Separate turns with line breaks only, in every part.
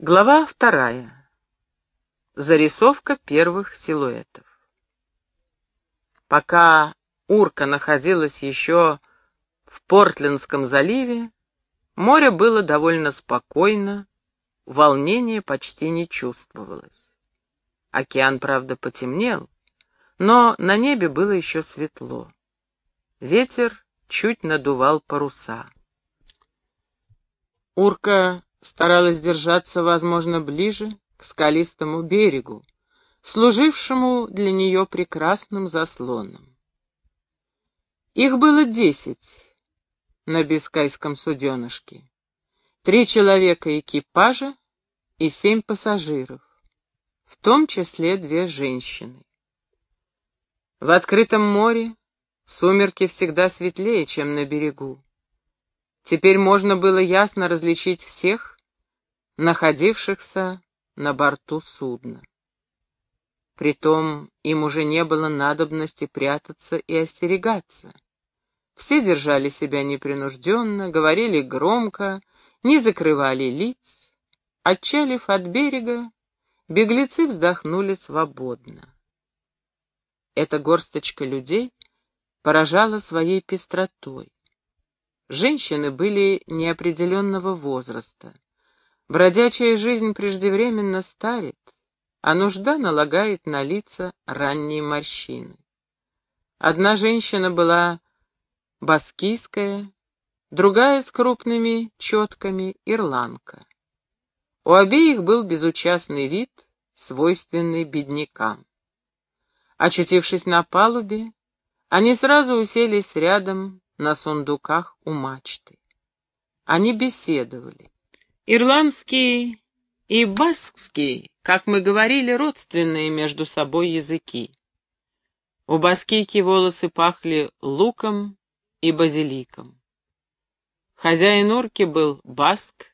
Глава вторая. Зарисовка первых силуэтов. Пока Урка находилась еще в Портлендском заливе, море было довольно спокойно, волнения почти не чувствовалось. Океан, правда, потемнел, но на небе было еще светло. Ветер чуть надувал паруса. Урка старалась держаться, возможно, ближе к скалистому берегу, служившему для нее прекрасным заслоном. Их было десять на Бискайском суденышке, три человека экипажа и семь пассажиров, в том числе две женщины. В открытом море сумерки всегда светлее, чем на берегу. Теперь можно было ясно различить всех, находившихся на борту судна. Притом им уже не было надобности прятаться и остерегаться. Все держали себя непринужденно, говорили громко, не закрывали лиц. Отчалив от берега, беглецы вздохнули свободно. Эта горсточка людей поражала своей пестротой. Женщины были неопределенного возраста. Бродячая жизнь преждевременно старит, а нужда налагает на лица ранние морщины. Одна женщина была баскийская, другая с крупными четками ирландка. У обеих был безучастный вид, свойственный беднякам. Очутившись на палубе, они сразу уселись рядом на сундуках у мачты. Они беседовали. Ирландский и баскский, как мы говорили, родственные между собой языки. У баскийки волосы пахли луком и базиликом. Хозяин урки был баск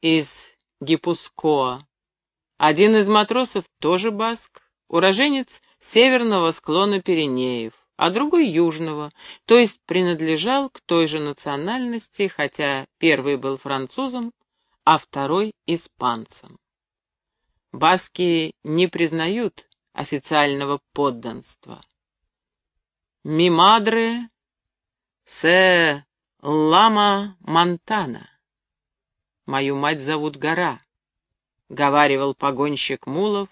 из Гипускоа. Один из матросов тоже баск, уроженец северного склона Пиренеев а другой южного, то есть принадлежал к той же национальности, хотя первый был французом, а второй — испанцем. Баски не признают официального подданства. «Мимадре се лама Монтана». «Мою мать зовут Гора», — говаривал погонщик мулов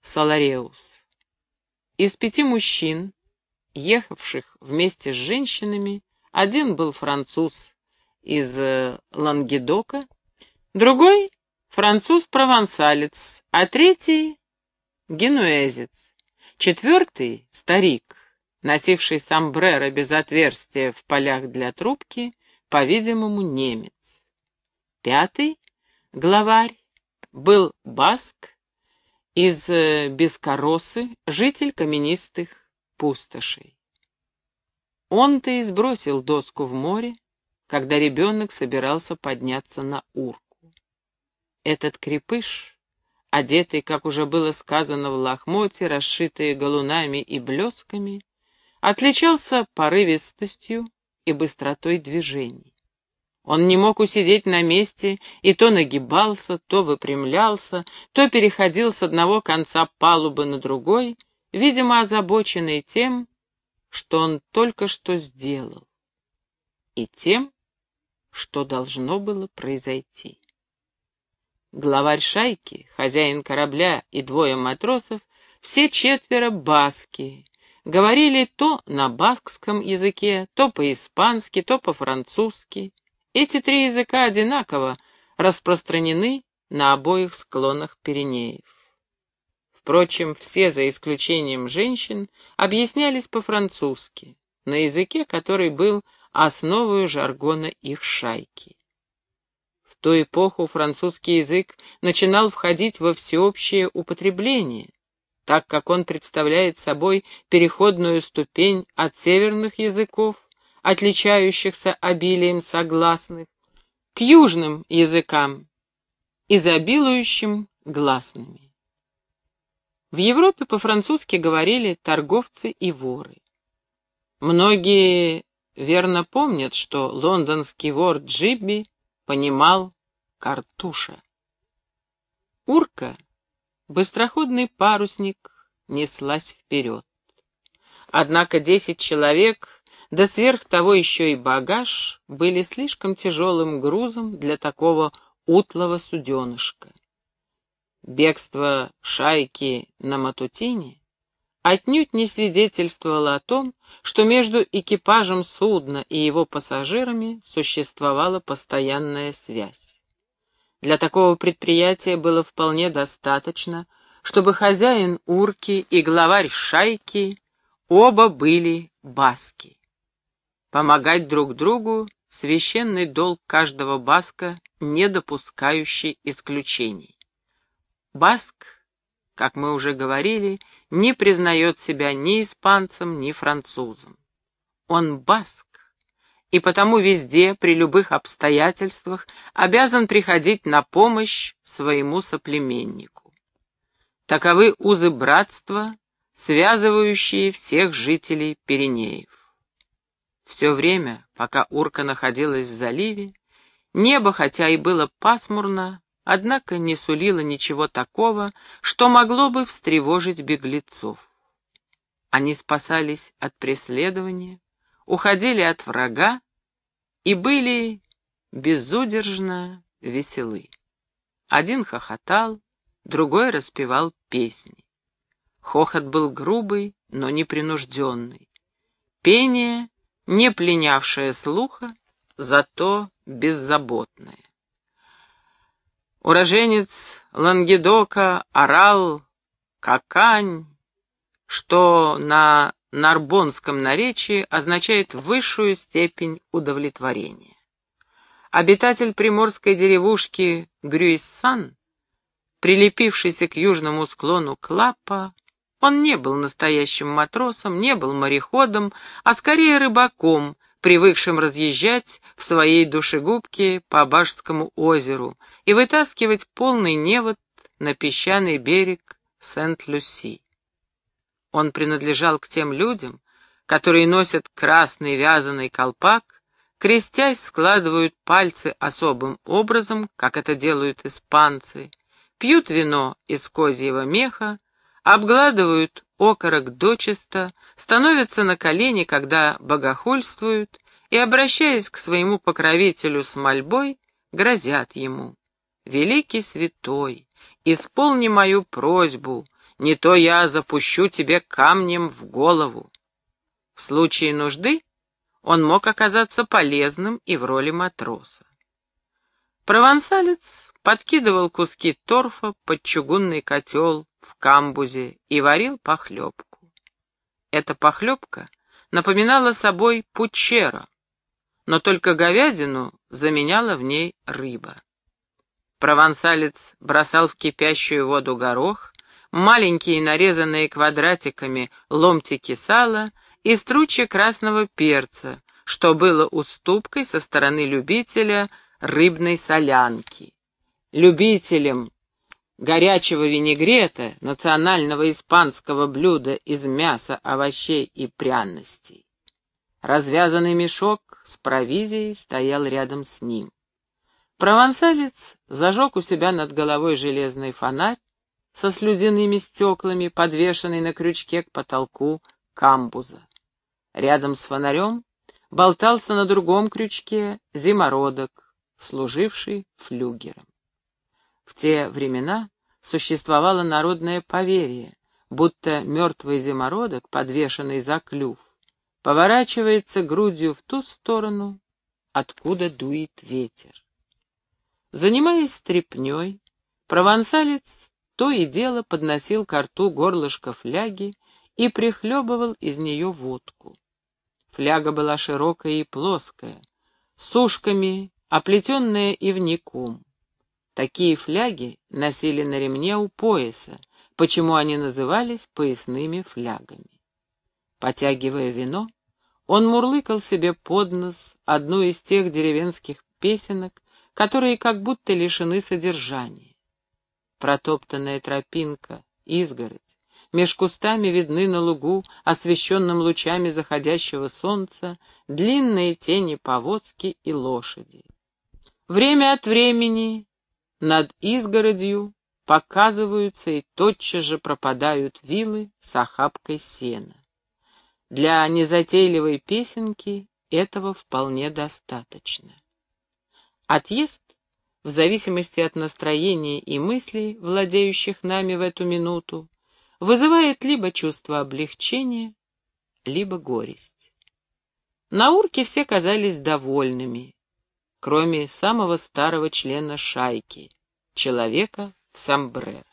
Салареус. Из пяти мужчин, ехавших вместе с женщинами, один был француз из э, Лангедока, другой — француз-провансалец, а третий — генуэзец, четвертый — старик, носивший сомбреро без отверстия в полях для трубки, по-видимому, немец. Пятый, главарь, был баск из э, Бескоросы, житель каменистых пустошей. Он-то и сбросил доску в море, когда ребенок собирался подняться на урку. Этот крепыш, одетый, как уже было сказано, в лохмоте, расшитые галунами и блесками, отличался порывистостью и быстротой движений. Он не мог усидеть на месте и то нагибался, то выпрямлялся, то переходил с одного конца палубы на другой, видимо, озабоченный тем, что он только что сделал, и тем, что должно было произойти. Главарь шайки, хозяин корабля и двое матросов, все четверо баски, говорили то на баскском языке, то по-испански, то по-французски. Эти три языка одинаково распространены на обоих склонах Пиренеев. Впрочем, все, за исключением женщин, объяснялись по-французски, на языке, который был основой жаргона их шайки. В ту эпоху французский язык начинал входить во всеобщее употребление, так как он представляет собой переходную ступень от северных языков отличающихся обилием согласных, к южным языкам, изобилующим гласными. В Европе по-французски говорили торговцы и воры. Многие верно помнят, что лондонский вор Джибби понимал картуша. Урка, быстроходный парусник, неслась вперед. Однако десять человек, да сверх того еще и багаж, были слишком тяжелым грузом для такого утлого суденышка. Бегство шайки на Матутине отнюдь не свидетельствовало о том, что между экипажем судна и его пассажирами существовала постоянная связь. Для такого предприятия было вполне достаточно, чтобы хозяин урки и главарь шайки оба были баски. Помогать друг другу — священный долг каждого баска, не допускающий исключений. Баск, как мы уже говорили, не признает себя ни испанцем, ни французом. Он баск, и потому везде, при любых обстоятельствах, обязан приходить на помощь своему соплеменнику. Таковы узы братства, связывающие всех жителей Пиренеев. Все время, пока Урка находилась в заливе, небо, хотя и было пасмурно, однако не сулило ничего такого, что могло бы встревожить беглецов. Они спасались от преследования, уходили от врага и были безудержно веселы. Один хохотал, другой распевал песни. Хохот был грубый, но непринужденный. Пение, не пленявшее слуха, зато беззаботное. Уроженец Лангедока орал «какань», что на нарбонском наречии означает высшую степень удовлетворения. Обитатель приморской деревушки Грюиссан, прилепившийся к южному склону Клапа, он не был настоящим матросом, не был мореходом, а скорее рыбаком, привыкшим разъезжать в своей душегубке по Башскому озеру и вытаскивать полный невод на песчаный берег Сент-Люси. Он принадлежал к тем людям, которые носят красный вязаный колпак, крестясь складывают пальцы особым образом, как это делают испанцы, пьют вино из козьего меха, обгладывают окорок дочисто, становятся на колени, когда богохульствуют, и, обращаясь к своему покровителю с мольбой, грозят ему. «Великий святой, исполни мою просьбу, не то я запущу тебе камнем в голову». В случае нужды он мог оказаться полезным и в роли матроса. Провансалец подкидывал куски торфа под чугунный котел, камбузе и варил похлебку. Эта похлебка напоминала собой пучера, но только говядину заменяла в ней рыба. Провансалец бросал в кипящую воду горох, маленькие нарезанные квадратиками ломтики сала и стручья красного перца, что было уступкой со стороны любителя рыбной солянки. Любителем горячего винегрета, национального испанского блюда из мяса, овощей и пряностей. Развязанный мешок с провизией стоял рядом с ним. Провансалец зажег у себя над головой железный фонарь со слюдяными стеклами, подвешенный на крючке к потолку камбуза. Рядом с фонарем болтался на другом крючке зимородок, служивший флюгером. В те времена существовало народное поверье, будто мертвый зимородок, подвешенный за клюв, поворачивается грудью в ту сторону, откуда дует ветер. Занимаясь стряпней, провансалец то и дело подносил к рту горлышко фляги и прихлебывал из нее водку. Фляга была широкая и плоская, с ушками, оплетенная ивником. Такие фляги носили на ремне у пояса, почему они назывались поясными флягами. Потягивая вино, он мурлыкал себе под нос одну из тех деревенских песенок, которые как будто лишены содержания. Протоптанная тропинка, изгородь, меж кустами видны на лугу, освещенном лучами заходящего солнца, длинные тени повозки и лошади. Время от времени над изгородью показываются и тотчас же пропадают вилы с охапкой сена. Для незатейливой песенки этого вполне достаточно. Отъезд, в зависимости от настроения и мыслей, владеющих нами в эту минуту, вызывает либо чувство облегчения, либо горесть. На урке все казались довольными, кроме самого старого члена шайки, человека в сомбреро.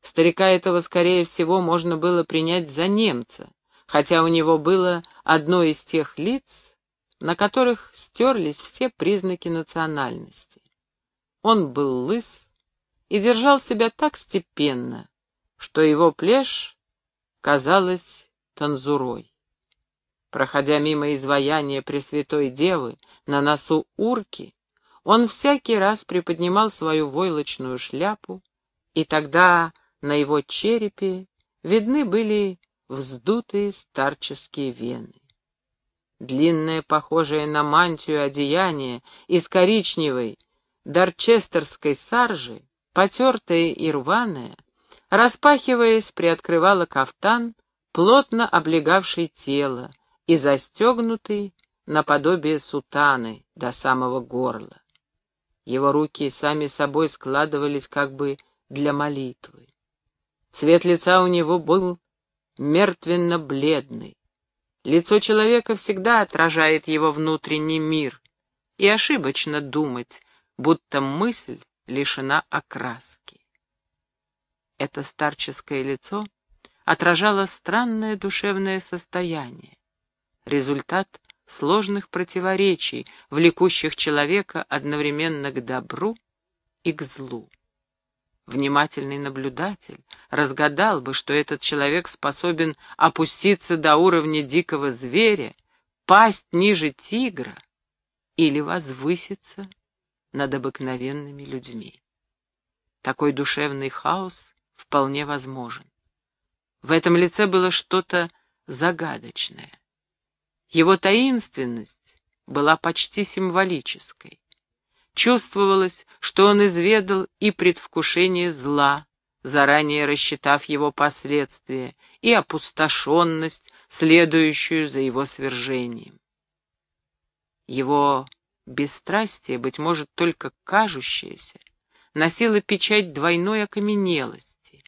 Старика этого, скорее всего, можно было принять за немца, хотя у него было одно из тех лиц, на которых стерлись все признаки национальности. Он был лыс и держал себя так степенно, что его плешь казалась танзурой. Проходя мимо изваяния Пресвятой Девы на носу урки, он всякий раз приподнимал свою войлочную шляпу, и тогда на его черепе видны были вздутые старческие вены. Длинное, похожее на мантию одеяние из коричневой дарчестерской саржи, потертое и рваное, распахиваясь, приоткрывало кафтан, плотно облегавший тело и застегнутый наподобие сутаны до самого горла. Его руки сами собой складывались как бы для молитвы. Цвет лица у него был мертвенно-бледный. Лицо человека всегда отражает его внутренний мир, и ошибочно думать, будто мысль лишена окраски. Это старческое лицо отражало странное душевное состояние, результат сложных противоречий, влекущих человека одновременно к добру и к злу. Внимательный наблюдатель разгадал бы, что этот человек способен опуститься до уровня дикого зверя, пасть ниже тигра или возвыситься над обыкновенными людьми. Такой душевный хаос вполне возможен. В этом лице было что-то загадочное. Его таинственность была почти символической. Чувствовалось, что он изведал и предвкушение зла, заранее рассчитав его последствия, и опустошенность, следующую за его свержением. Его бесстрастие, быть может, только кажущееся, носило печать двойной окаменелости.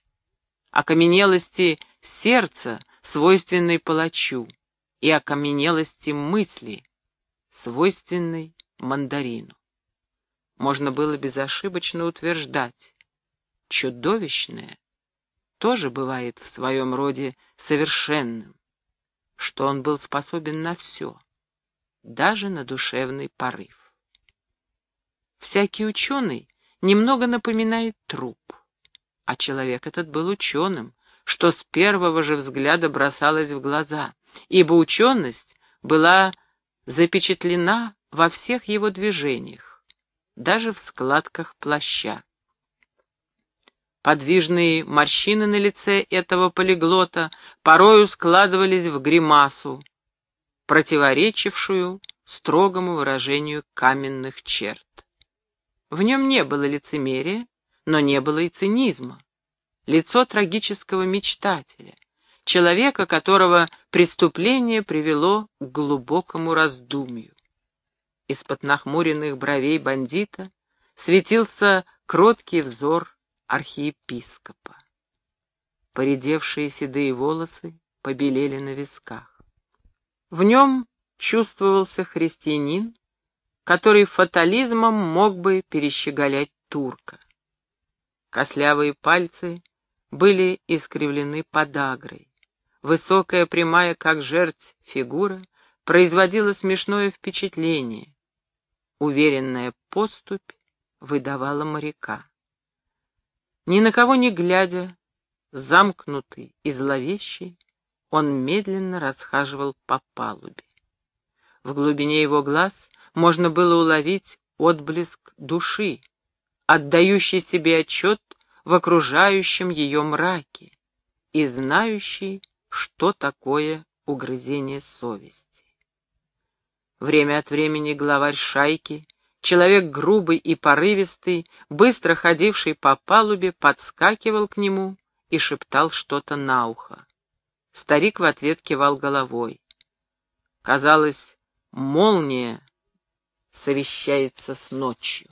Окаменелости сердца, свойственной палачу, и окаменелости мысли, свойственной мандарину. Можно было безошибочно утверждать, чудовищное тоже бывает в своем роде совершенным, что он был способен на все, даже на душевный порыв. Всякий ученый немного напоминает труп, а человек этот был ученым, что с первого же взгляда бросалось в глаза, ибо ученость была запечатлена во всех его движениях, даже в складках плаща. Подвижные морщины на лице этого полиглота порою складывались в гримасу, противоречившую строгому выражению каменных черт. В нем не было лицемерия, но не было и цинизма. Лицо трагического мечтателя, человека, которого преступление привело к глубокому раздумью. Из-под нахмуренных бровей бандита светился кроткий взор архиепископа. Поредевшие седые волосы побелели на висках. В нем чувствовался христианин, который фатализмом мог бы перещеголять турка. Кослявые пальцы были искривлены подагрой. Высокая, прямая, как жерть, фигура производила смешное впечатление. Уверенная поступь выдавала моряка. Ни на кого не глядя, замкнутый и зловещий, он медленно расхаживал по палубе. В глубине его глаз можно было уловить отблеск души, отдающий себе отчет в окружающем ее мраке и знающий, что такое угрызение совести. Время от времени главарь шайки Человек грубый и порывистый, быстро ходивший по палубе, подскакивал к нему и шептал что-то на ухо. Старик в ответ кивал головой. Казалось, молния совещается с ночью.